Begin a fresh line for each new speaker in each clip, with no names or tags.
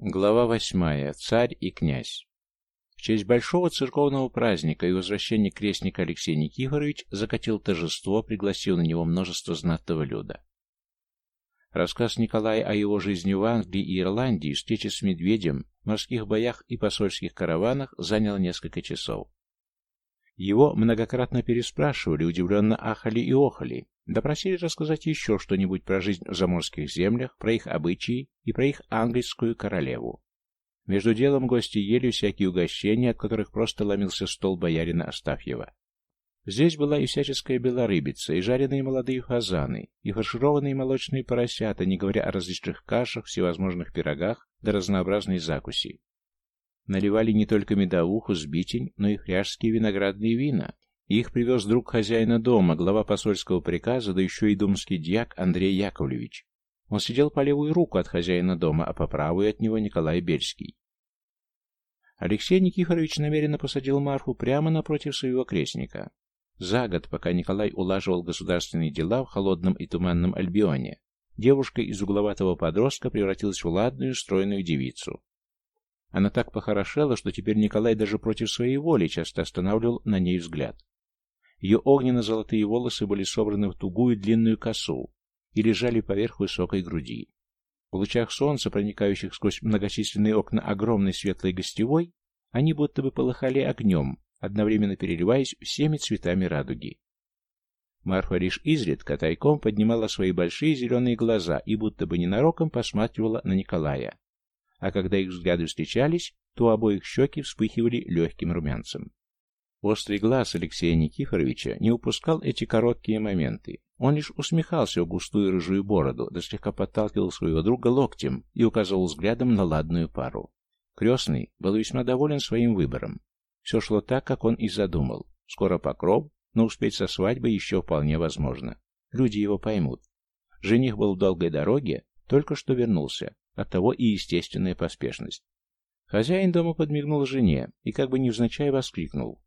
Глава восьмая. Царь и князь. В честь большого церковного праздника и возвращения крестника Алексей Никифорович закатил торжество, пригласил на него множество знатного люда. Рассказ Николая о его жизни в Англии и Ирландии, встрече с медведем, морских боях и посольских караванах занял несколько часов. Его многократно переспрашивали, удивленно ахали и охали, допросили рассказать еще что-нибудь про жизнь в заморских землях, про их обычаи и про их английскую королеву. Между делом гости ели всякие угощения, от которых просто ломился стол боярина Астафьева. Здесь была и всяческая белорыбица, и жареные молодые фазаны, и фаршированные молочные поросята, не говоря о различных кашах, всевозможных пирогах да разнообразной закуси. Наливали не только медовуху, сбитень, но и фряжские виноградные вина. Их привез друг хозяина дома, глава посольского приказа, да еще и думский дьяк Андрей Яковлевич. Он сидел по левую руку от хозяина дома, а по правую от него Николай Бельский. Алексей Никифорович намеренно посадил Марфу прямо напротив своего крестника. За год, пока Николай улаживал государственные дела в холодном и туманном Альбионе, девушка из угловатого подростка превратилась в ладную, стройную девицу. Она так похорошела, что теперь Николай даже против своей воли часто останавливал на ней взгляд. Ее огненно-золотые волосы были собраны в тугую длинную косу и лежали поверх высокой груди. В лучах солнца, проникающих сквозь многочисленные окна огромной светлой гостевой, они будто бы полыхали огнем, одновременно переливаясь всеми цветами радуги. Марфа лишь изредка тайком поднимала свои большие зеленые глаза и будто бы ненароком посматривала на Николая а когда их взгляды встречались, то обоих щеки вспыхивали легким румянцем. Острый глаз Алексея Никифоровича не упускал эти короткие моменты. Он лишь усмехался в густую рыжую бороду, да слегка подталкивал своего друга локтем и указывал взглядом на ладную пару. Крестный был весьма доволен своим выбором. Все шло так, как он и задумал. Скоро покров, но успеть со свадьбой еще вполне возможно. Люди его поймут. Жених был в долгой дороге, только что вернулся, Оттого и естественная поспешность. Хозяин дома подмигнул жене и как бы невзначай воскликнул.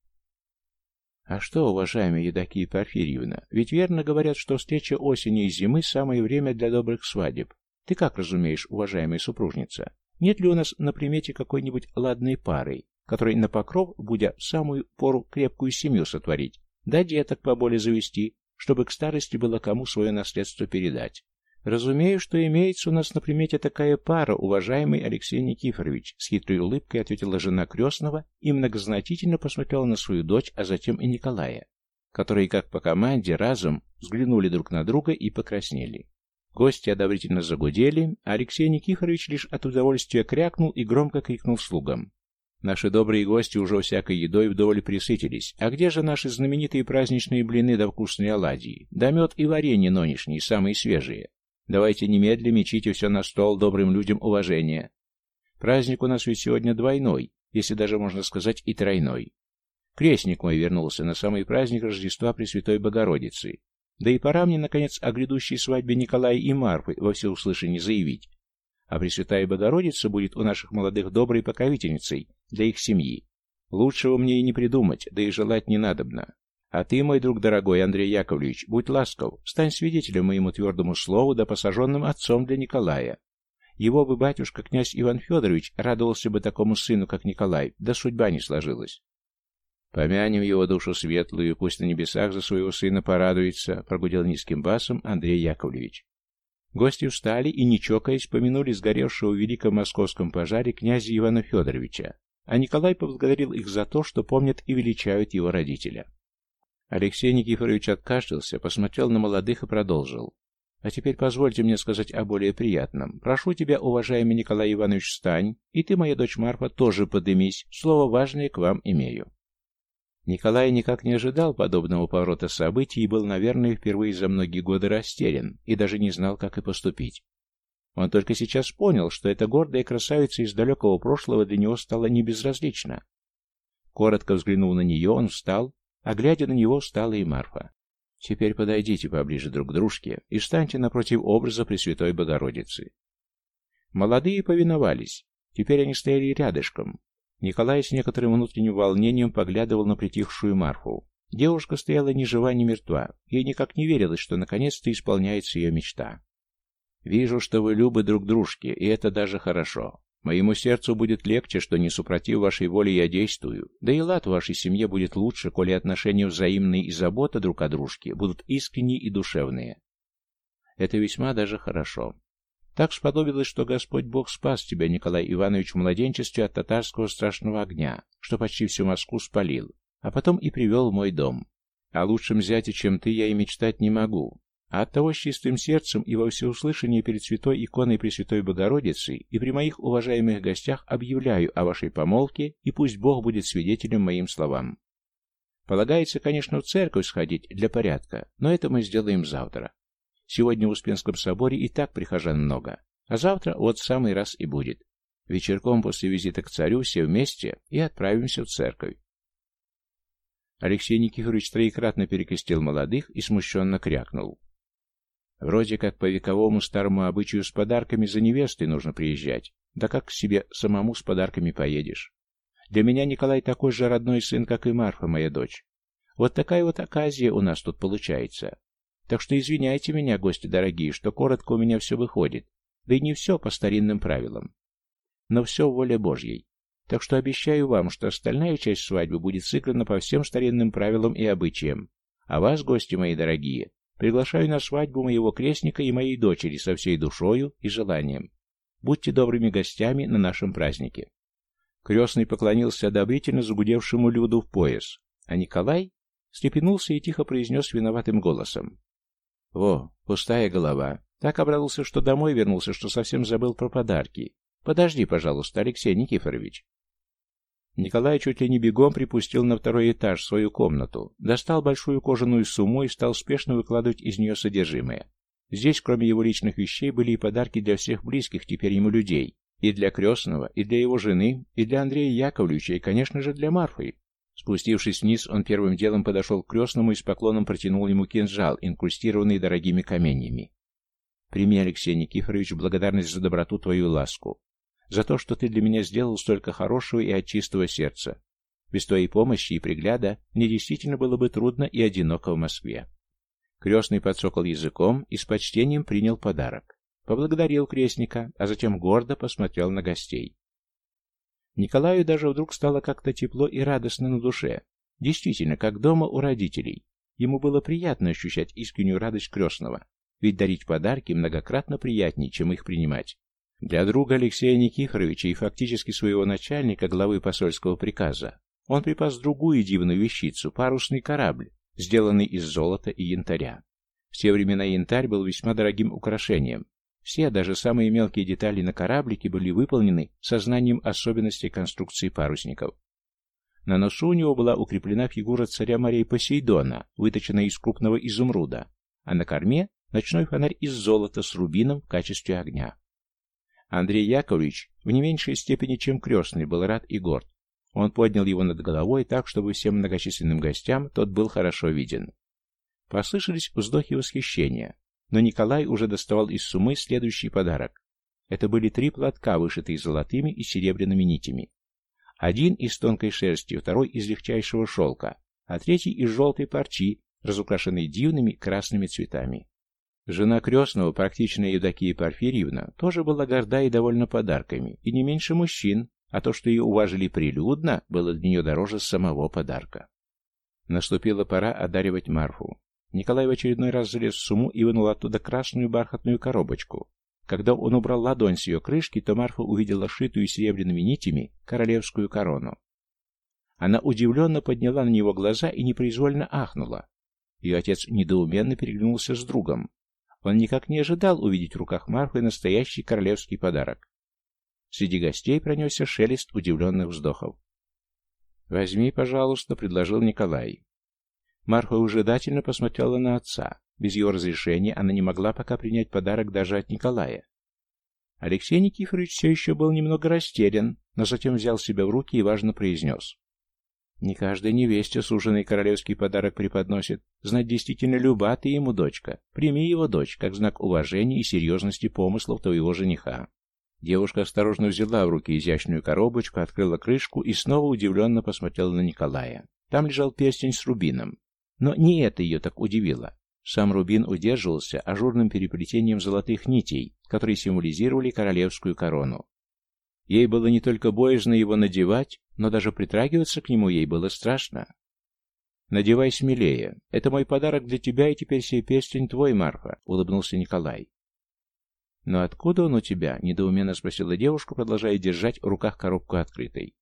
«А что, уважаемая Едакия Порфирьевна, ведь верно говорят, что встреча осени и зимы – самое время для добрых свадеб. Ты как разумеешь, уважаемая супружница? Нет ли у нас на примете какой-нибудь ладной пары, которой на покров, будя в самую пору крепкую семью сотворить, да деток поболее завести, чтобы к старости было кому свое наследство передать?» «Разумею, что имеется у нас на примете такая пара, уважаемый Алексей Никифорович», с хитрой улыбкой ответила жена крестного и многозначительно посмотрела на свою дочь, а затем и Николая, которые, как по команде, разом взглянули друг на друга и покраснели. Гости одобрительно загудели, а Алексей Никифорович лишь от удовольствия крякнул и громко крикнул слугам. Наши добрые гости уже всякой едой вдоволь присытились. А где же наши знаменитые праздничные блины да вкусные оладьи? Да мед и варенье нынешние, самые свежие. Давайте немедленно мечите все на стол добрым людям уважения. Праздник у нас ведь сегодня двойной, если даже можно сказать и тройной. Крестник мой вернулся на самый праздник Рождества Пресвятой Богородицы. Да и пора мне, наконец, о грядущей свадьбе Николая и Марфы во всеуслышание заявить. А Пресвятая Богородица будет у наших молодых доброй покровительницей для их семьи. Лучшего мне и не придумать, да и желать не надобно. А ты, мой друг дорогой Андрей Яковлевич, будь ласков, стань свидетелем моему твердому слову да посаженным отцом для Николая. Его бы батюшка, князь Иван Федорович, радовался бы такому сыну, как Николай, да судьба не сложилась. Помянем его душу светлую, пусть на небесах за своего сына порадуется, прогудел низким басом Андрей Яковлевич. Гости встали и, не чокаясь, помянули сгоревшего в Великом Московском пожаре князя Ивана Федоровича, а Николай поблагодарил их за то, что помнят и величают его родителя. Алексей Никифорович откашлялся, посмотрел на молодых и продолжил. А теперь позвольте мне сказать о более приятном. Прошу тебя, уважаемый Николай Иванович, встань, и ты, моя дочь Марфа, тоже подымись. Слово важное к вам имею. Николай никак не ожидал подобного поворота событий и был, наверное, впервые за многие годы растерян и даже не знал, как и поступить. Он только сейчас понял, что эта гордая красавица из далекого прошлого для него стала небезразлична. Коротко взглянув на нее, он встал а глядя на него, стала и Марфа. «Теперь подойдите поближе друг к дружке и встаньте напротив образа Пресвятой Богородицы». Молодые повиновались. Теперь они стояли рядышком. Николай с некоторым внутренним волнением поглядывал на притихшую Марфу. Девушка стояла ни жива, ни мертва. Ей никак не верилось, что наконец-то исполняется ее мечта. «Вижу, что вы любы друг дружке, и это даже хорошо. Моему сердцу будет легче, что не супротив вашей воли я действую, да и лад вашей семье будет лучше, коли отношения взаимные и забота друг о дружке будут искренние и душевные. Это весьма даже хорошо. Так сподобилось, что Господь Бог спас тебя, Николай Иванович, в младенчестве от татарского страшного огня, что почти всю Москву спалил, а потом и привел в мой дом. О лучшем зяте, чем ты, я и мечтать не могу. А оттого с чистым сердцем и во всеуслышание перед святой иконой Пресвятой Богородицы и при моих уважаемых гостях объявляю о вашей помолвке, и пусть Бог будет свидетелем моим словам. Полагается, конечно, в церковь сходить для порядка, но это мы сделаем завтра. Сегодня в Успенском соборе и так прихожан много, а завтра вот самый раз и будет. Вечерком после визита к царю все вместе и отправимся в церковь. Алексей Никифорович троекратно перекрестил молодых и смущенно крякнул. Вроде как по вековому старому обычаю с подарками за невестой нужно приезжать. Да как к себе самому с подарками поедешь? Для меня Николай такой же родной сын, как и Марфа, моя дочь. Вот такая вот оказия у нас тут получается. Так что извиняйте меня, гости дорогие, что коротко у меня все выходит. Да и не все по старинным правилам. Но все в воле Божьей. Так что обещаю вам, что остальная часть свадьбы будет сыграна по всем старинным правилам и обычаям. А вас, гости мои дорогие, Приглашаю на свадьбу моего крестника и моей дочери со всей душою и желанием. Будьте добрыми гостями на нашем празднике. Крестный поклонился одобрительно загудевшему Люду в пояс, а Николай степенулся и тихо произнес виноватым голосом. «Во, пустая голова. Так обрадовался, что домой вернулся, что совсем забыл про подарки. Подожди, пожалуйста, Алексей Никифорович. Николай чуть ли не бегом припустил на второй этаж в свою комнату, достал большую кожаную сумму и стал спешно выкладывать из нее содержимое. Здесь, кроме его личных вещей, были и подарки для всех близких теперь ему людей, и для крестного, и для его жены, и для Андрея Яковлевича, и, конечно же, для Марфы. Спустившись вниз, он первым делом подошел к крестному и с поклоном протянул ему кинжал, инкрустированный дорогими каменьями. «Прими, Алексей Никифорович, благодарность за доброту твою ласку за то, что ты для меня сделал столько хорошего и от чистого сердца. Без твоей помощи и пригляда мне действительно было бы трудно и одиноко в Москве. Крестный подсокал языком и с почтением принял подарок. Поблагодарил крестника, а затем гордо посмотрел на гостей. Николаю даже вдруг стало как-то тепло и радостно на душе. Действительно, как дома у родителей. Ему было приятно ощущать искреннюю радость крестного, ведь дарить подарки многократно приятнее, чем их принимать. Для друга Алексея Никифоровича и фактически своего начальника, главы посольского приказа, он припас другую дивную вещицу – парусный корабль, сделанный из золота и янтаря. В те времена янтарь был весьма дорогим украшением. Все, даже самые мелкие детали на кораблике были выполнены сознанием особенностей конструкции парусников. На носу у него была укреплена фигура царя морей Посейдона, выточенная из крупного изумруда, а на корме – ночной фонарь из золота с рубином в качестве огня. Андрей Яковлевич в не меньшей степени, чем крестный, был рад и горд. Он поднял его над головой так, чтобы всем многочисленным гостям тот был хорошо виден. Послышались вздохи восхищения, но Николай уже доставал из суммы следующий подарок. Это были три платка, вышитые золотыми и серебряными нитями. Один из тонкой шерсти, второй из легчайшего шелка, а третий из желтой парчи, разукрашенной дивными красными цветами. Жена крестного, практичная Евдокия Порфирьевна, тоже была горда и довольна подарками, и не меньше мужчин, а то, что ее уважили прилюдно, было для нее дороже самого подарка. Наступила пора одаривать Марфу. Николай в очередной раз залез в сумму и вынул оттуда красную бархатную коробочку. Когда он убрал ладонь с ее крышки, то Марфа увидела шитую серебряными нитями королевскую корону. Она удивленно подняла на него глаза и непроизвольно ахнула. Ее отец недоуменно переглянулся с другом. Он никак не ожидал увидеть в руках Марфы настоящий королевский подарок. Среди гостей пронесся шелест удивленных вздохов. «Возьми, пожалуйста», — предложил Николай. Марфа ужидательно посмотрела на отца. Без его разрешения она не могла пока принять подарок даже от Николая. Алексей Никифорович все еще был немного растерян, но затем взял себя в руки и важно произнес. Не каждой невесте суженый королевский подарок преподносит. Знать действительно люба ты ему, дочка. Прими его, дочь, как знак уважения и серьезности помыслов твоего жениха. Девушка осторожно взяла в руки изящную коробочку, открыла крышку и снова удивленно посмотрела на Николая. Там лежал перстень с рубином. Но не это ее так удивило. Сам рубин удерживался ажурным переплетением золотых нитей, которые символизировали королевскую корону. Ей было не только боязно его надевать, но даже притрагиваться к нему ей было страшно. «Надевай смелее. Это мой подарок для тебя, и теперь сей перстень твой, Марфа», — улыбнулся Николай. «Но откуда он у тебя?» — недоуменно спросила девушка, продолжая держать в руках коробку открытой.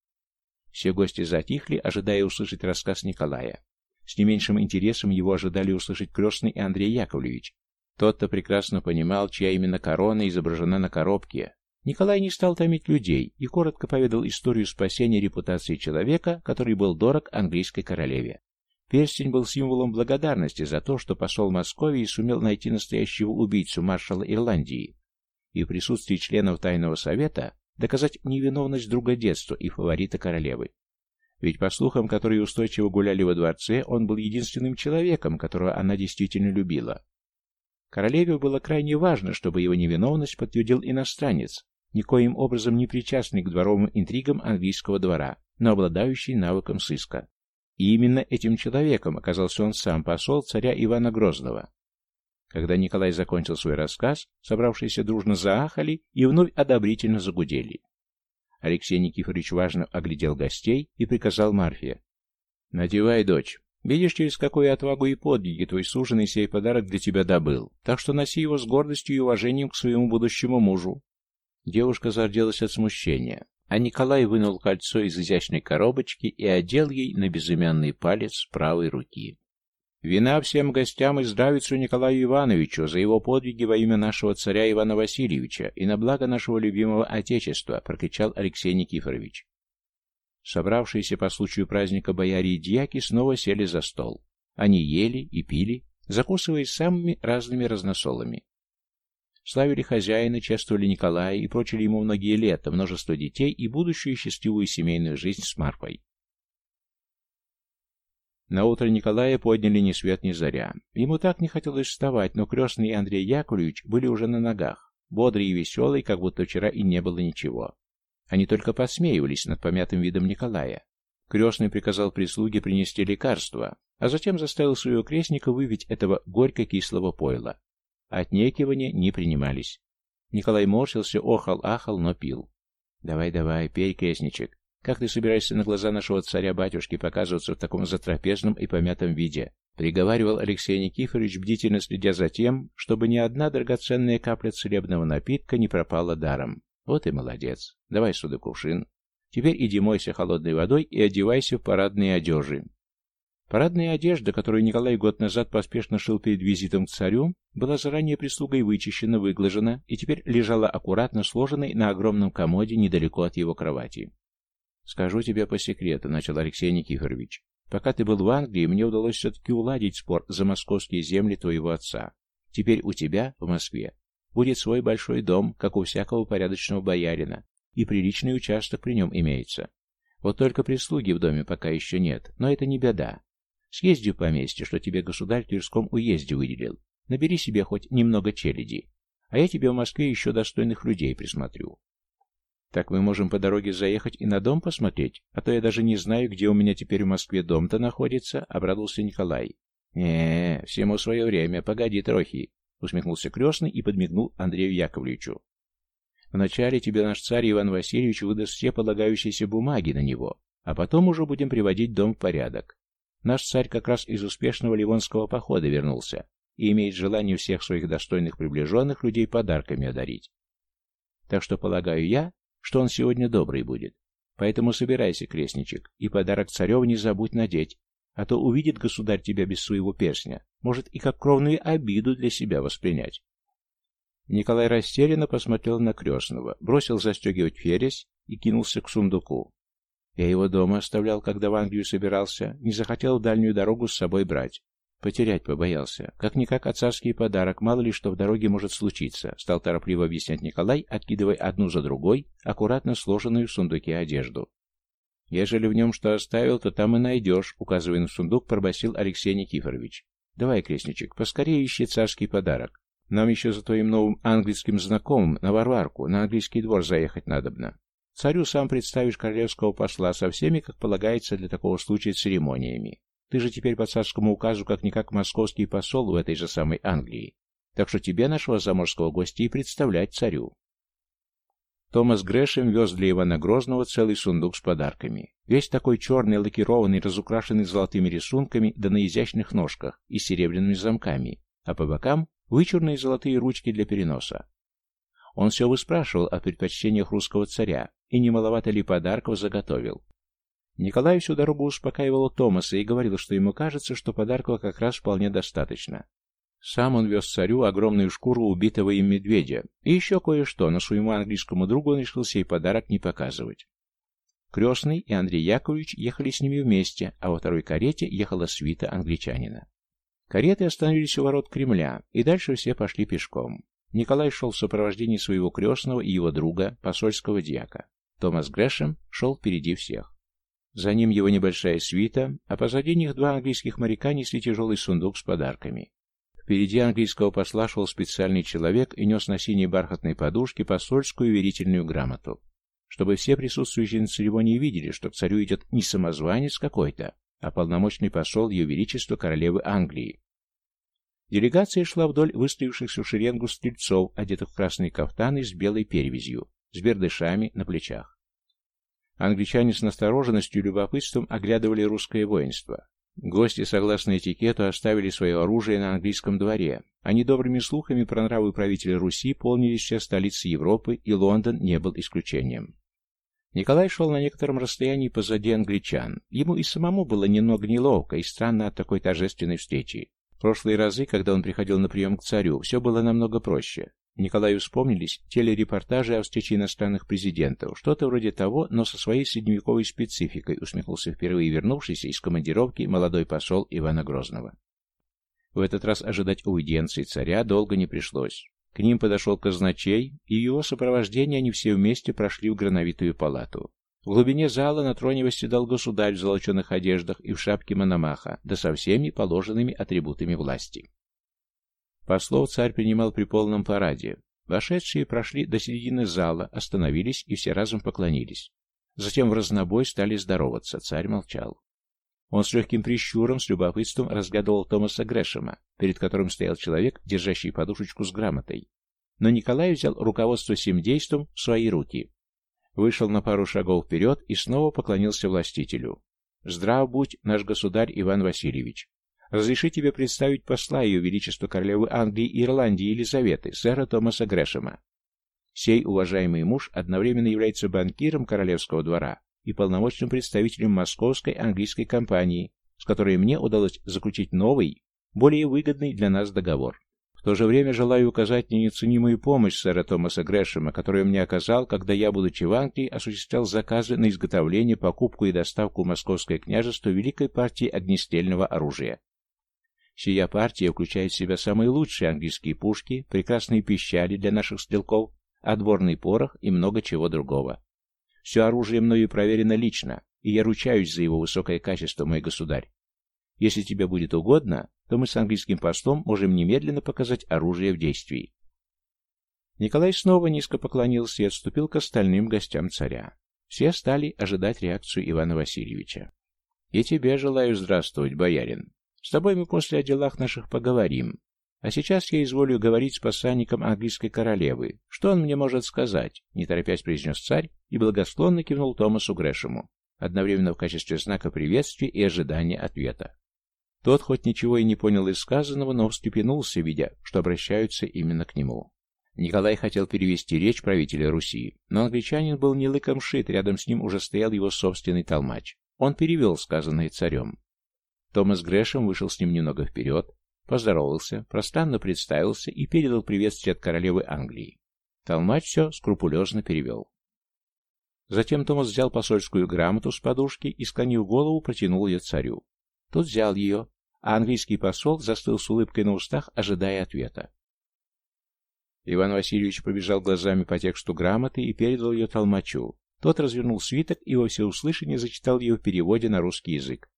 Все гости затихли, ожидая услышать рассказ Николая. С не меньшим интересом его ожидали услышать крестный Андрей Яковлевич. Тот-то прекрасно понимал, чья именно корона изображена на коробке. Николай не стал томить людей и коротко поведал историю спасения репутации человека, который был дорог английской королеве. Перстень был символом благодарности за то, что посол Москвы сумел найти настоящего убийцу маршала Ирландии и в присутствии членов Тайного Совета доказать невиновность друга детства и фаворита королевы. Ведь по слухам, которые устойчиво гуляли во дворце, он был единственным человеком, которого она действительно любила. Королеве было крайне важно, чтобы его невиновность подтвердил иностранец, никоим образом не причастный к дворовым интригам английского двора, но обладающий навыком сыска. И именно этим человеком оказался он сам, посол царя Ивана Грозного. Когда Николай закончил свой рассказ, собравшиеся дружно заахали и вновь одобрительно загудели. Алексей Никифорович важно оглядел гостей и приказал Марфе. «Надевай, дочь. Видишь, через какую отвагу и подвиги твой суженый сей подарок для тебя добыл, так что носи его с гордостью и уважением к своему будущему мужу». Девушка зарделась от смущения, а Николай вынул кольцо из изящной коробочки и одел ей на безымянный палец правой руки. Вина всем гостям и здравицу Николаю Ивановичу за его подвиги во имя нашего царя Ивана Васильевича и на благо нашего любимого Отечества, прокричал Алексей Никифорович. Собравшиеся по случаю праздника бояре и дьяки снова сели за стол. Они ели и пили, закусываясь самыми разными разносолами. Славили хозяина, чествовали Николая и прочили ему многие лета, множество детей и будущую счастливую семейную жизнь с Марфой. На утро Николая подняли ни свет ни заря. Ему так не хотелось вставать, но крестный Андрей Яковлевич были уже на ногах, бодрые и веселые, как будто вчера и не было ничего. Они только посмеивались над помятым видом Николая. Крестный приказал прислуге принести лекарство, а затем заставил своего крестника выпить этого горько-кислого пойла. Отнекивания не принимались. Николай морщился, охал-ахал, но пил. «Давай-давай, пей, крестничек. Как ты собираешься на глаза нашего царя-батюшки показываться в таком затрапезном и помятом виде?» Приговаривал Алексей Никифорович, бдительно следя за тем, чтобы ни одна драгоценная капля целебного напитка не пропала даром. «Вот и молодец. Давай сюда кувшин. Теперь иди мойся холодной водой и одевайся в парадные одежи». Парадная одежда, которую Николай год назад поспешно шил перед визитом к царю, была заранее прислугой вычищена, выглажена и теперь лежала аккуратно сложенной на огромном комоде недалеко от его кровати. «Скажу тебе по секрету», — начал Алексей Никифорович. «Пока ты был в Англии, мне удалось все-таки уладить спор за московские земли твоего отца. Теперь у тебя, в Москве, будет свой большой дом, как у всякого порядочного боярина, и приличный участок при нем имеется. Вот только прислуги в доме пока еще нет, но это не беда. Съезди в поместье, что тебе государь в Тверском уезде выделил. Набери себе хоть немного челяди, а я тебе в Москве еще достойных людей присмотрю. Так мы можем по дороге заехать и на дом посмотреть, а то я даже не знаю, где у меня теперь в Москве дом-то находится, — обрадовался Николай. не всему свое время, погоди трохи, — усмехнулся крестный и подмигнул Андрею Яковлевичу. Вначале тебе наш царь Иван Васильевич выдаст все полагающиеся бумаги на него, а потом уже будем приводить дом в порядок. Наш царь как раз из успешного Ливонского похода вернулся и имеет желание всех своих достойных приближенных людей подарками одарить. Так что, полагаю я, что он сегодня добрый будет. Поэтому собирайся, крестничек, и подарок цареву не забудь надеть, а то увидит государь тебя без своего перстня, может и как кровную обиду для себя воспринять. Николай растерянно посмотрел на крестного, бросил застегивать фересь и кинулся к сундуку. Я его дома оставлял, когда в Англию собирался, не захотел дальнюю дорогу с собой брать. Потерять побоялся. Как-никак отцарский подарок, мало ли что в дороге может случиться, стал торопливо объяснять Николай, откидывая одну за другой, аккуратно сложенную в сундуке одежду. «Ежели в нем что оставил, то там и найдешь», — указывая на сундук, пробасил Алексей Никифорович. «Давай, крестничек, поскорее ищи царский подарок. Нам еще за твоим новым английским знакомым на Варварку, на английский двор заехать надобно. Царю сам представишь королевского посла со всеми, как полагается для такого случая, церемониями. Ты же теперь по царскому указу как-никак московский посол в этой же самой Англии. Так что тебе, нашего заморского гостя, и представлять царю. Томас Грэшем вез для Ивана Грозного целый сундук с подарками. Весь такой черный, лакированный, разукрашенный золотыми рисунками, да на изящных ножках и серебряными замками, а по бокам вычурные золотые ручки для переноса. Он все выспрашивал о предпочтениях русского царя и немаловато ли подарков заготовил. Николай всю дорогу успокаивал Томаса и говорил, что ему кажется, что подарков как раз вполне достаточно. Сам он вез царю огромную шкуру убитого им медведя и еще кое-что, но своему английскому другу он решил сей подарок не показывать. Крестный и Андрей Яковлевич ехали с ними вместе, а во второй карете ехала свита англичанина. Кареты остановились у ворот Кремля, и дальше все пошли пешком. Николай шел в сопровождении своего крестного и его друга, посольского дьяка. Томас Грэшем шел впереди всех. За ним его небольшая свита, а позади них два английских моряка несли тяжелый сундук с подарками. Впереди английского посла шел специальный человек и нес на синей бархатной подушке посольскую верительную грамоту. Чтобы все присутствующие на церемонии видели, что к царю идет не самозванец какой-то, а полномочный посол Ее Величества Королевы Англии. Делегация шла вдоль выстроившихся в шеренгу стрельцов, одетых в красные кафтаны с белой перевязью, с бердышами на плечах. Англичане с настороженностью и любопытством оглядывали русское воинство. Гости, согласно этикету, оставили свое оружие на английском дворе, а недобрыми слухами про нравы правителя Руси полнились все столицы Европы, и Лондон не был исключением. Николай шел на некотором расстоянии позади англичан. Ему и самому было немного неловко и странно от такой торжественной встречи. Прошлые разы, когда он приходил на прием к царю, все было намного проще. Николаю вспомнились телерепортажи о встрече иностранных президентов, что-то вроде того, но со своей средневековой спецификой, усмехнулся впервые вернувшийся из командировки молодой посол Ивана Грозного. В этот раз ожидать аудиенции царя долго не пришлось. К ним подошел казначей, и в его сопровождении они все вместе прошли в грановитую палату. В глубине зала на троне восседал государь в золоченых одеждах и в шапке Мономаха, да со всеми положенными атрибутами власти. Послов царь принимал при полном параде. Вошедшие прошли до середины зала, остановились и все разом поклонились. Затем в разнобой стали здороваться, царь молчал. Он с легким прищуром, с любопытством разгадывал Томаса Грэшема, перед которым стоял человек, держащий подушечку с грамотой. Но Николай взял руководство сим действом в свои руки. Вышел на пару шагов вперед и снова поклонился властителю. «Здрав будь, наш государь Иван Васильевич. Разреши тебе представить посла Ее Величества Королевы Англии и Ирландии Елизаветы, сэра Томаса Грэшема. Сей уважаемый муж одновременно является банкиром королевского двора и полномочным представителем московской английской компании, с которой мне удалось заключить новый, более выгодный для нас договор. В то же время желаю указать неоценимую помощь сэра Томаса Грэшема, которую мне оказал, когда я, будучи в Англии, осуществлял заказы на изготовление, покупку и доставку в Московское княжество великой партии огнестрельного оружия. Сия партия включает в себя самые лучшие английские пушки, прекрасные пищали для наших стрелков, отборный порох и много чего другого. Все оружие мною проверено лично, и я ручаюсь за его высокое качество, мой государь. Если тебе будет угодно, то мы с английским постом можем немедленно показать оружие в действии. Николай снова низко поклонился и отступил к остальным гостям царя. Все стали ожидать реакцию Ивана Васильевича. «И тебе желаю здравствовать, боярин. С тобой мы после о делах наших поговорим. А сейчас я изволю говорить с посланником английской королевы. Что он мне может сказать?» Не торопясь произнес царь и благосклонно кивнул Томасу Грэшему, одновременно в качестве знака приветствия и ожидания ответа. Тот хоть ничего и не понял из сказанного, но встрепенулся, видя, что обращаются именно к нему. Николай хотел перевести речь правителя Руси, но англичанин был не лыком шит, рядом с ним уже стоял его собственный толмач. Он перевел сказанное царем. Томас Грэшем вышел с ним немного вперед, поздоровался, пространно представился и передал приветствие от королевы Англии. Толмач все скрупулезно перевел. Затем Томас взял посольскую грамоту с подушки и, склонив голову, протянул ее царю. Тот взял ее, а английский посол застыл с улыбкой на устах, ожидая ответа. Иван Васильевич пробежал глазами по тексту грамоты и передал ее толмачу. Тот развернул свиток и во всеуслышание зачитал ее в переводе на русский язык.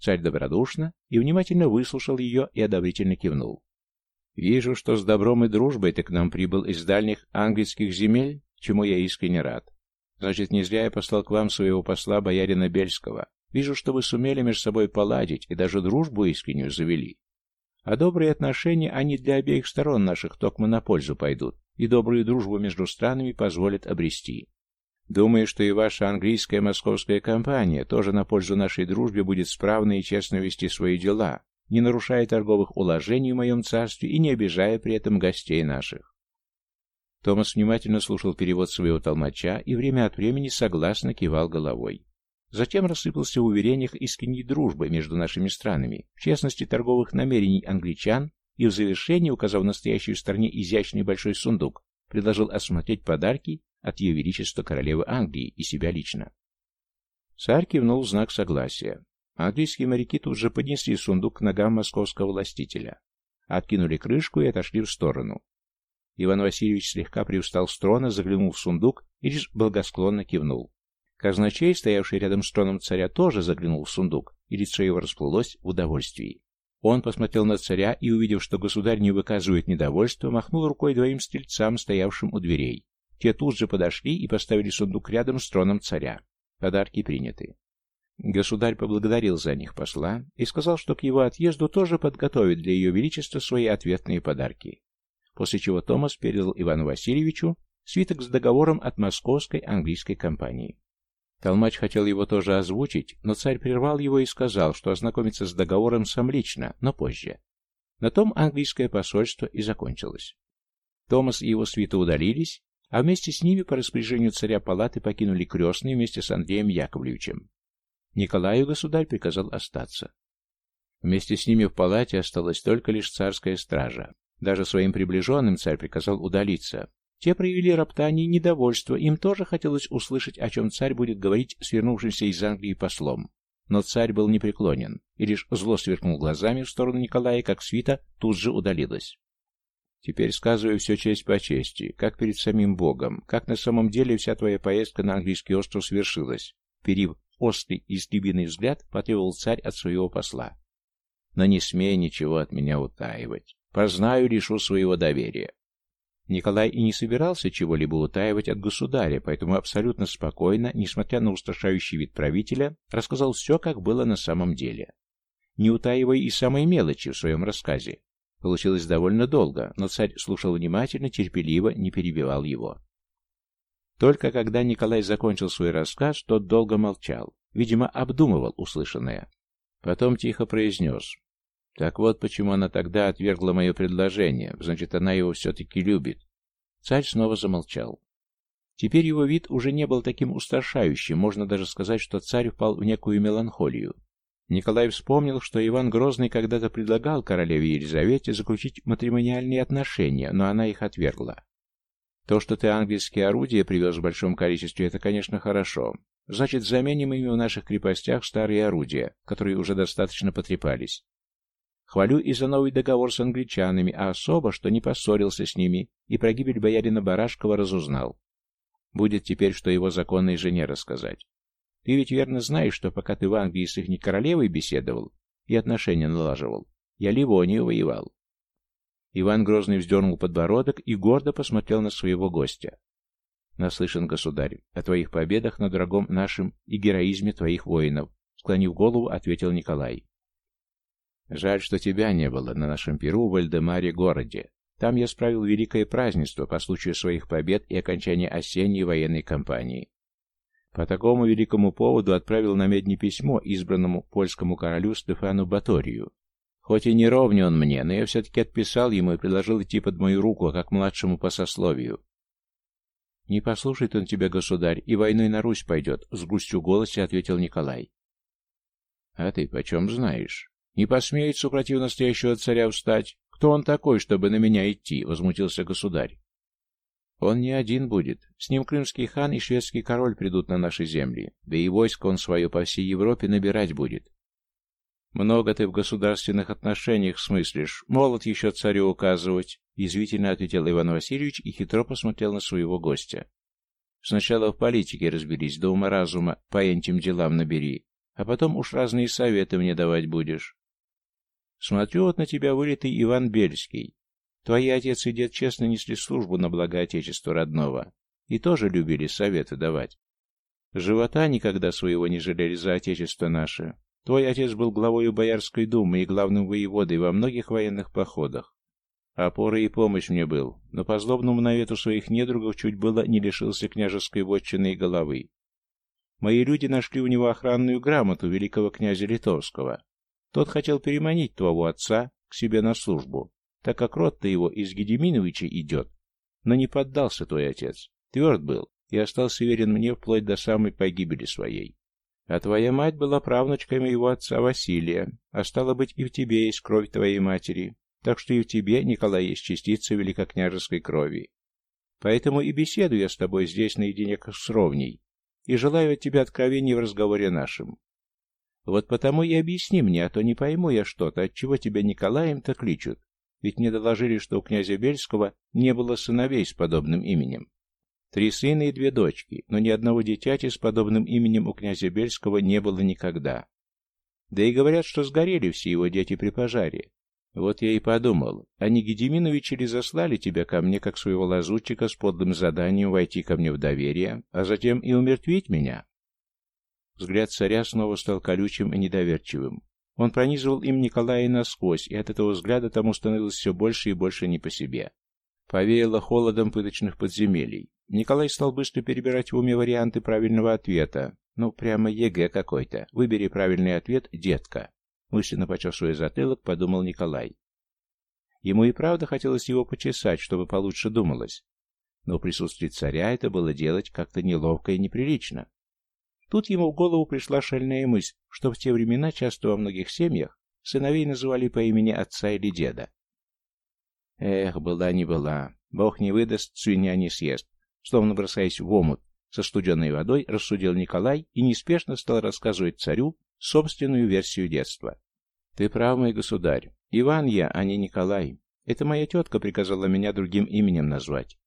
Царь добродушно и внимательно выслушал ее и одобрительно кивнул. «Вижу, что с добром и дружбой ты к нам прибыл из дальних английских земель, чему я искренне рад. Значит, не зря я послал к вам своего посла боярина Бельского. Вижу, что вы сумели между собой поладить и даже дружбу искреннюю завели. А добрые отношения, они для обеих сторон наших токмо на пользу пойдут, и добрую дружбу между странами позволят обрести. Думаю, что и ваша английская московская компания тоже на пользу нашей дружбе будет справно и честно вести свои дела, не нарушая торговых уложений в моем царстве и не обижая при этом гостей наших. Томас внимательно слушал перевод своего толмача и время от времени согласно кивал головой. Затем рассыпался в уверениях искренней дружбы между нашими странами, в частности торговых намерений англичан, и в завершении, указав настоящую в стороне изящный большой сундук, предложил осмотреть подарки от Ее Величества Королевы Англии и себя лично. Царь кивнул в знак согласия. Английские моряки тут же поднесли сундук к ногам московского властителя, откинули крышку и отошли в сторону. Иван Васильевич слегка привстал с трона, заглянул в сундук и лишь благосклонно кивнул. Казначей, стоявший рядом с троном царя, тоже заглянул в сундук, и лицо его расплылось в удовольствии. Он посмотрел на царя и, увидев, что государь не выказывает недовольства, махнул рукой двоим стрельцам, стоявшим у дверей. Те тут же подошли и поставили сундук рядом с троном царя. Подарки приняты. Государь поблагодарил за них посла и сказал, что к его отъезду тоже подготовит для ее величества свои ответные подарки. После чего Томас передал Ивану Васильевичу свиток с договором от московской английской компании. Толмач хотел его тоже озвучить, но царь прервал его и сказал, что ознакомится с договором сам лично, но позже. На том английское посольство и закончилось. Томас и его свита удалились, а вместе с ними по распоряжению царя палаты покинули крестные вместе с Андреем Яковлевичем. Николаю государь приказал остаться. Вместе с ними в палате осталась только лишь царская стража. Даже своим приближенным царь приказал удалиться. Те проявили роптание и недовольство, им тоже хотелось услышать, о чем царь будет говорить с вернувшимся из Англии послом. Но царь был непреклонен и лишь зло сверкнул глазами в сторону Николая, как свита тут же удалилась. Теперь сказываю все честь по чести, как перед самим Богом, как на самом деле вся твоя поездка на английский остров свершилась. Перив острый и истребиный взгляд, потребовал царь от своего посла. Но не смей ничего от меня утаивать. Познаю, лишу своего доверия. Николай и не собирался чего-либо утаивать от государя, поэтому абсолютно спокойно, несмотря на устрашающий вид правителя, рассказал все, как было на самом деле. Не утаивая и самой мелочи в своем рассказе, Получилось довольно долго, но царь слушал внимательно, терпеливо, не перебивал его. Только когда Николай закончил свой рассказ, тот долго молчал, видимо, обдумывал услышанное. Потом тихо произнес. «Так вот, почему она тогда отвергла мое предложение. Значит, она его все-таки любит». Царь снова замолчал. Теперь его вид уже не был таким устрашающим, можно даже сказать, что царь впал в некую меланхолию. Николай вспомнил, что Иван Грозный когда-то предлагал королеве Елизавете заключить матримониальные отношения, но она их отвергла. То, что ты английские орудия привез в большом количестве, это, конечно, хорошо. Значит, заменим ими в наших крепостях старые орудия, которые уже достаточно потрепались. Хвалю и за новый договор с англичанами, а особо, что не поссорился с ними и про гибель боярина Барашкова разузнал. Будет теперь, что его законной жене рассказать. Ты ведь верно знаешь, что пока ты в Англии с их королевой беседовал и отношения налаживал, я Ливонию воевал. Иван Грозный вздернул подбородок и гордо посмотрел на своего гостя. «Наслышан, государь, о твоих победах на дорогом нашим и героизме твоих воинов», склонив голову, ответил Николай. «Жаль, что тебя не было на нашем Перу в Вальдемаре городе. Там я справил великое празднество по случаю своих побед и окончания осенней военной кампании. По такому великому поводу отправил на медне письмо избранному польскому королю Стефану Баторию. Хоть и не ровня он мне, но я все-таки отписал ему и предложил идти под мою руку, как младшему по сословию. «Не послушает он тебя, государь, и войной на Русь пойдет», — с грустью голосе ответил Николай. «А ты почем знаешь? Не посмеет супротив настоящего царя встать? Кто он такой, чтобы на меня идти?» — возмутился государь. Он не один будет. С ним крымский хан и шведский король придут на наши земли, да и войско он свое по всей Европе набирать будет. Много ты в государственных отношениях смыслишь, молод еще царю указывать, язвительно ответил Иван Васильевич и хитро посмотрел на своего гостя. Сначала в политике разберись, до ума разума по этим делам набери, а потом уж разные советы мне давать будешь. Смотрю вот на тебя вылитый Иван Бельский, Твои отец и дед честно несли службу на благо Отечества родного и тоже любили советы давать. Живота никогда своего не жалели за Отечество наше. Твой отец был главою Боярской думы и главным воеводой во многих военных походах. Опора и помощь мне был, но по злобному навету своих недругов чуть было не лишился княжеской вотчины и головы. Мои люди нашли у него охранную грамоту великого князя Литовского. Тот хотел переманить твоего отца к себе на службу, так как род-то его из Гедеминовича идет. Но не поддался твой отец, тверд был и остался верен мне вплоть до самой погибели своей. А твоя мать была правнучкой моего отца Василия, а стало быть, и в тебе есть кровь твоей матери, так что и в тебе, Николай, есть частица великокняжеской крови. Поэтому и беседую я с тобой здесь наедине как с ровней, и желаю от тебя откровений в разговоре нашем. Вот потому и объясни мне, а то не пойму я что-то, отчего тебя Николаем-то кличут, ведь мне доложили, что у князя Бельского не было сыновей с подобным именем. Три сына и две дочки, но ни одного дитяти с подобным именем у князя Бельского не было никогда. Да и говорят, что сгорели все его дети при пожаре. Вот я и подумал, а не Гедеминовичи ли заслали тебя ко мне, как своего лазутчика, с подлым заданием войти ко мне в доверие, а затем и умертвить меня? Взгляд царя снова стал колючим и недоверчивым. Он пронизывал им Николая насквозь, и от этого взгляда тому становилось все больше и больше не по себе. Повеяло холодом пыточных подземелий. Николай стал быстро перебирать в уме варианты правильного ответа. Ну, прямо ЕГЭ какой-то. Выбери правильный ответ, детка. Мысленно почесывая затылок, подумал Николай. Ему и правда хотелось его почесать, чтобы получше думалось. Но в присутствии царя это было делать как-то неловко и неприлично. Тут ему в голову пришла шальная мысль, что в те времена часто во многих семьях сыновей называли по имени отца или деда. Эх, была не была. Бог не выдаст, свинья не съест словно бросаясь в омут со студенной водой, рассудил Николай и неспешно стал рассказывать царю собственную версию детства. «Ты прав, мой государь. Иван я, а не Николай. Это моя тетка приказала меня другим именем назвать.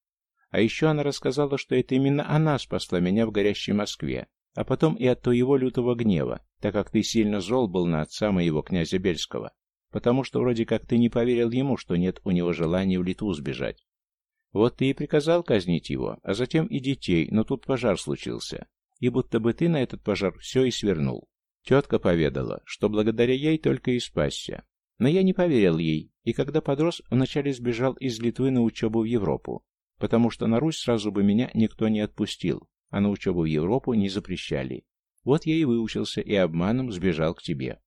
А еще она рассказала, что это именно она спасла меня в горящей Москве, а потом и от твоего лютого гнева, так как ты сильно зол был на отца моего князя Бельского, потому что вроде как ты не поверил ему, что нет у него желания в Литву сбежать. Вот ты и приказал казнить его, а затем и детей, но тут пожар случился. И будто бы ты на этот пожар все и свернул. Тетка поведала, что благодаря ей только и спасся. Но я не поверил ей, и когда подрос, вначале сбежал из Литвы на учебу в Европу, потому что на Русь сразу бы меня никто не отпустил, а на учебу в Европу не запрещали. Вот я и выучился, и обманом сбежал к тебе.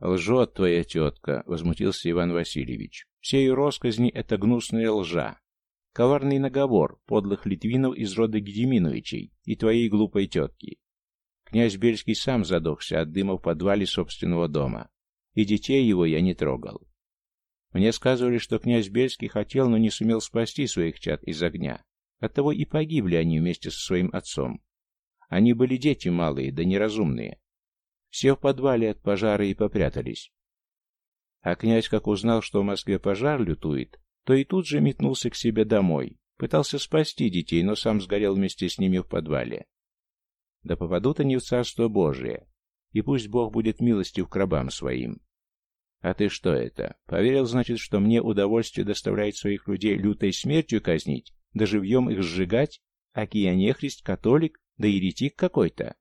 «Лжет твоя тетка», — возмутился Иван Васильевич. «Все ее росказни — это гнусная лжа. Коварный наговор подлых литвинов из рода Гедеминовичей и твоей глупой тетки. Князь Бельский сам задохся от дыма в подвале собственного дома, и детей его я не трогал. Мне сказывали, что князь Бельский хотел, но не сумел спасти своих чад из огня. Оттого и погибли они вместе со своим отцом. Они были дети малые, да неразумные. Все в подвале от пожара и попрятались. А князь, как узнал, что в Москве пожар лютует, то и тут же метнулся к себе домой. Пытался спасти детей, но сам сгорел вместе с ними в подвале. Да попадут они в Царство Божие, и пусть Бог будет милостив к рабам своим. А ты что это? Поверил, значит, что мне удовольствие доставляет своих людей лютой смертью казнить, да живьем их сжигать? Аки я нехрист, католик, да еретик какой-то?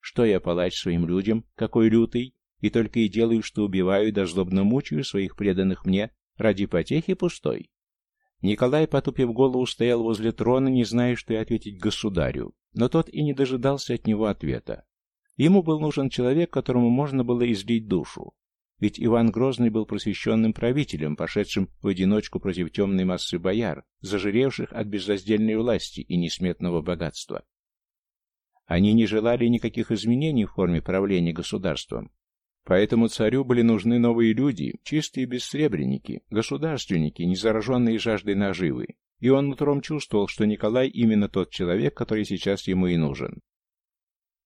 Что я палач своим людям, какой лютый, и только и делаю, что убиваю да злобно мучаю своих преданных мне, Ради потехи пустой. Николай, потупив голову, стоял возле трона, не зная, что и ответить государю, но тот и не дожидался от него ответа. Ему был нужен человек, которому можно было излить душу. Ведь Иван Грозный был просвещенным правителем, пошедшим в одиночку против темной массы бояр, зажиревших от безраздельной власти и несметного богатства. Они не желали никаких изменений в форме правления государством, Поэтому царю были нужны новые люди, чистые бессребреники, государственники, не зараженные жаждой наживы. И он утром чувствовал, что Николай именно тот человек, который сейчас ему и нужен.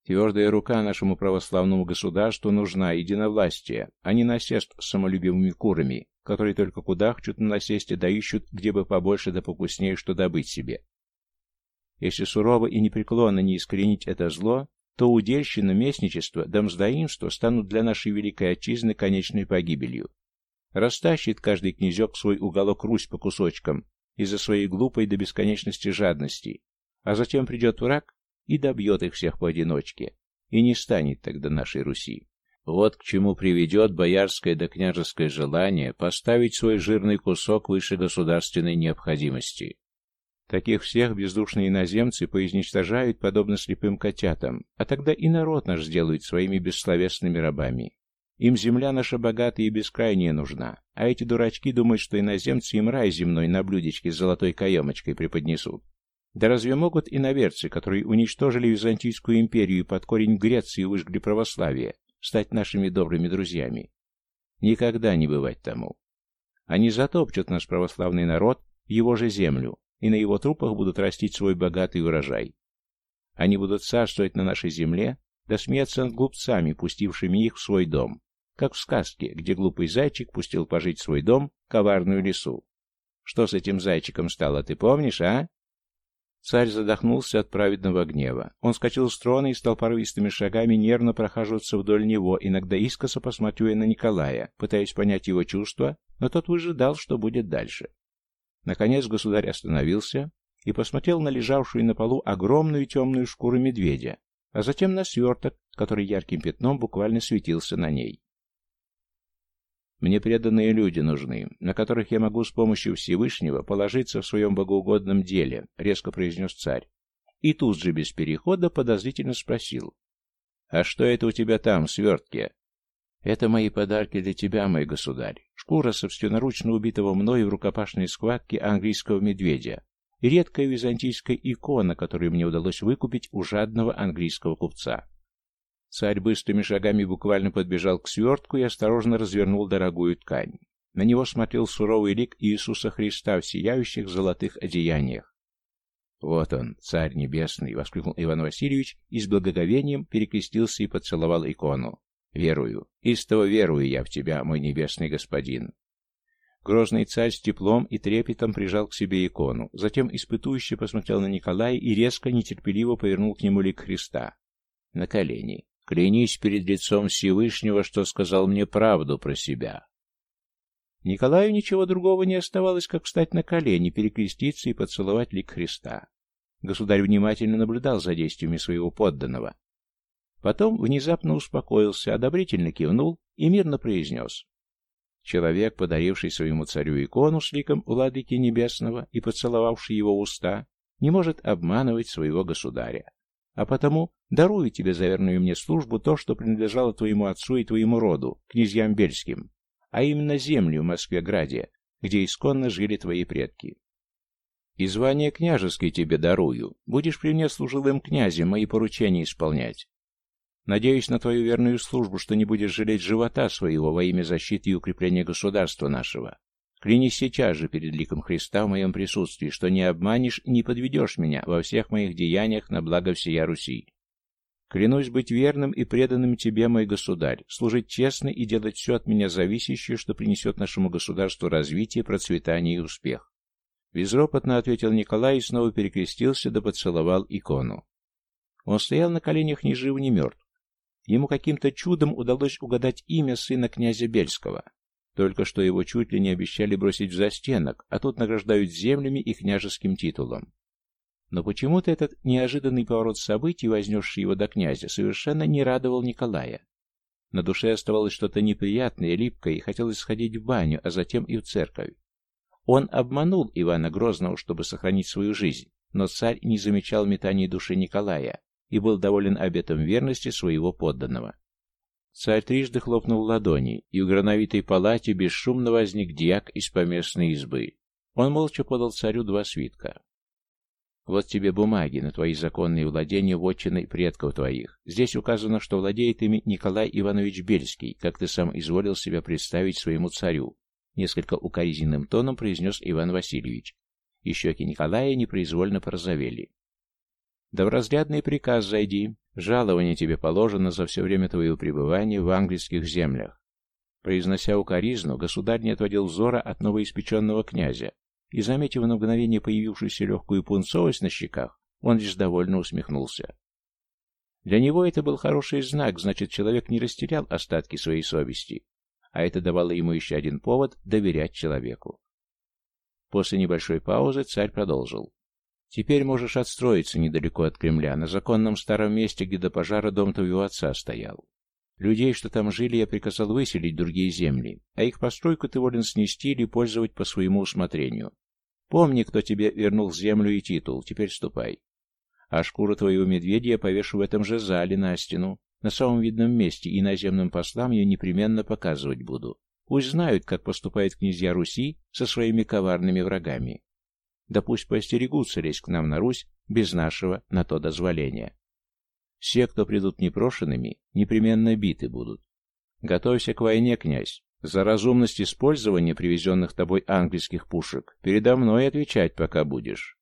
Твердая рука нашему православному государству нужна, единовластие, а не насест с самолюбивыми курами, которые только кудахчут на насесте да ищут, где бы побольше да покуснее что добыть себе. Если сурово и непреклонно не искоренить это зло, то удельщина, местничество, домсдаимство станут для нашей великой отчизны конечной погибелью. Растащит каждый князек свой уголок Русь по кусочкам из-за своей глупой до бесконечности жадности, а затем придет враг и добьет их всех поодиночке, и не станет тогда нашей Руси. Вот к чему приведет боярское да княжеское желание поставить свой жирный кусок выше государственной необходимости. Таких всех бездушные иноземцы поизничтожают, подобно слепым котятам, а тогда и народ наш сделают своими бессловесными рабами. Им земля наша богатая и бескрайняя нужна, а эти дурачки думают, что иноземцы им рай земной на блюдечке с золотой каемочкой преподнесут. Да разве могут иноверцы, которые уничтожили Византийскую империю и под корень Греции выжгли православие, стать нашими добрыми друзьями? Никогда не бывать тому. Они затопчут наш православный народ в его же землю, и на его трупах будут растить свой богатый урожай. Они будут царствовать на нашей земле, да смеяться над глупцами, пустившими их в свой дом, как в сказке, где глупый зайчик пустил пожить свой дом коварную лису. Что с этим зайчиком стало, ты помнишь, а? Царь задохнулся от праведного гнева. Он скачал с трона и стал порывистыми шагами нервно прохаживаться вдоль него, иногда искоса посматривая на Николая, пытаясь понять его чувства, но тот выжидал, что будет дальше. Наконец государь остановился и посмотрел на лежавшую на полу огромную темную шкуру медведя, а затем на сверток, который ярким пятном буквально светился на ней. Мне преданные люди нужны, на которых я могу с помощью Всевышнего положиться в своем богоугодном деле», — резко произнес царь. И тут же без перехода подозрительно спросил. «А что это у тебя там, в свертке?» «Это мои подарки для тебя, мой государь. Шкура собственноручно убитого мною в рукопашной схватке английского медведя и редкая византийская икона, которую мне удалось выкупить у жадного английского купца. Царь быстрыми шагами буквально подбежал к свертку и осторожно развернул дорогую ткань. На него смотрел суровый лик Иисуса Христа в сияющих золотых одеяниях. «Вот он, Царь Небесный!» — воскликнул Иван Васильевич и с благоговением перекрестился и поцеловал икону. «Верую, истово верую я в тебя, мой небесный господин!» Грозный царь с теплом и трепетом прижал к себе икону, затем испытующе посмотрел на Николая и резко, нетерпеливо повернул к нему лик Христа. На колени. Клянись перед лицом Всевышнего, что сказал мне правду про себя. Николаю ничего другого не оставалось, как встать на колени, перекреститься и поцеловать лик Христа. Государь внимательно наблюдал за действиями своего подданного. Потом внезапно успокоился, одобрительно кивнул и мирно произнес. Человек, подаривший своему царю икону с ликом Владыки Небесного и поцеловавший его уста, не может обманывать своего государя. А потому дарую тебе за верную мне службу то, что принадлежало твоему отцу и твоему роду, князьям Бельским, а именно землю в Москве-граде, где исконно жили твои предки. И звание княжеское тебе дарую. Будешь при мне служилым князем мои поручения исполнять. Надеюсь на твою верную службу, что не будешь жалеть живота своего во имя защиты и укрепления государства нашего, Клянись сейчас же перед ликом Христа в моем присутствии, что не обманешь и не подведешь меня во всех моих деяниях на благо всея Руси. Клянусь быть верным и преданным тебе, мой государь, служить честно и делать все от меня зависящее, что принесет нашему государству развитие, процветание и успех. Безропотно ответил Николай и снова перекрестился да поцеловал икону. Он стоял на коленях ни жив, ни мертв. Ему каким-то чудом удалось угадать имя сына князя Бельского. Только что его чуть ли не обещали бросить в застенок, а тут награждают землями и княжеским титулом. Но почему-то этот неожиданный поворот событий, вознесший его до князя, совершенно не радовал Николая. На душе оставалось что-то неприятное, липкое, и хотелось сходить в баню, а затем и в церковь. Он обманул Ивана Грозного, чтобы сохранить свою жизнь, но царь не замечал метаний души Николая и был доволен обетом верности своего подданного. Царь трижды хлопнул ладони, и в грановитой палате бесшумно возник дьяк из поместной избы. Он молча подал царю два свитка. «Вот тебе бумаги на твои законные владения вотчиной предков твоих. Здесь указано, что владеет ими Николай Иванович Бельский, как ты сам изволил себя представить своему царю», несколько укоризненным тоном произнес Иван Васильевич. И щеки Николая непроизвольно порозовели. «Да в разрядный приказ зайди. Жалование тебе положено за все время твоего пребывания в английских землях. Произнося укоризну, государь не отводил взора от новоиспеченного князя, и, заметив на мгновение появившуюся легкую пунцовость на щеках, он лишь довольно усмехнулся. Для него это был хороший знак, значит, человек не растерял остатки своей совести, а это давало ему еще один повод доверять человеку. После небольшой паузы царь продолжил. Теперь можешь отстроиться недалеко от Кремля, на законном старом месте, где до пожара дом твоего отца стоял. Людей, что там жили, я приказал выселить другие земли, а их постройку ты волен снести или пользовать по своему усмотрению. Помни, кто тебе вернул землю и титул, теперь ступай. А шкуру твоего медведя я повешу в этом же зале на стену, на самом видном месте, и наземным послам я непременно показывать буду. Пусть знают, как поступают князья Руси со своими коварными врагами. Да пусть поостерегутся лезть к нам на Русь без нашего на то дозволения. Все, кто придут непрошенными, непременно биты будут. Готовься к войне, князь. За разумность использования привезенных тобой английских пушек передо мной отвечать пока будешь.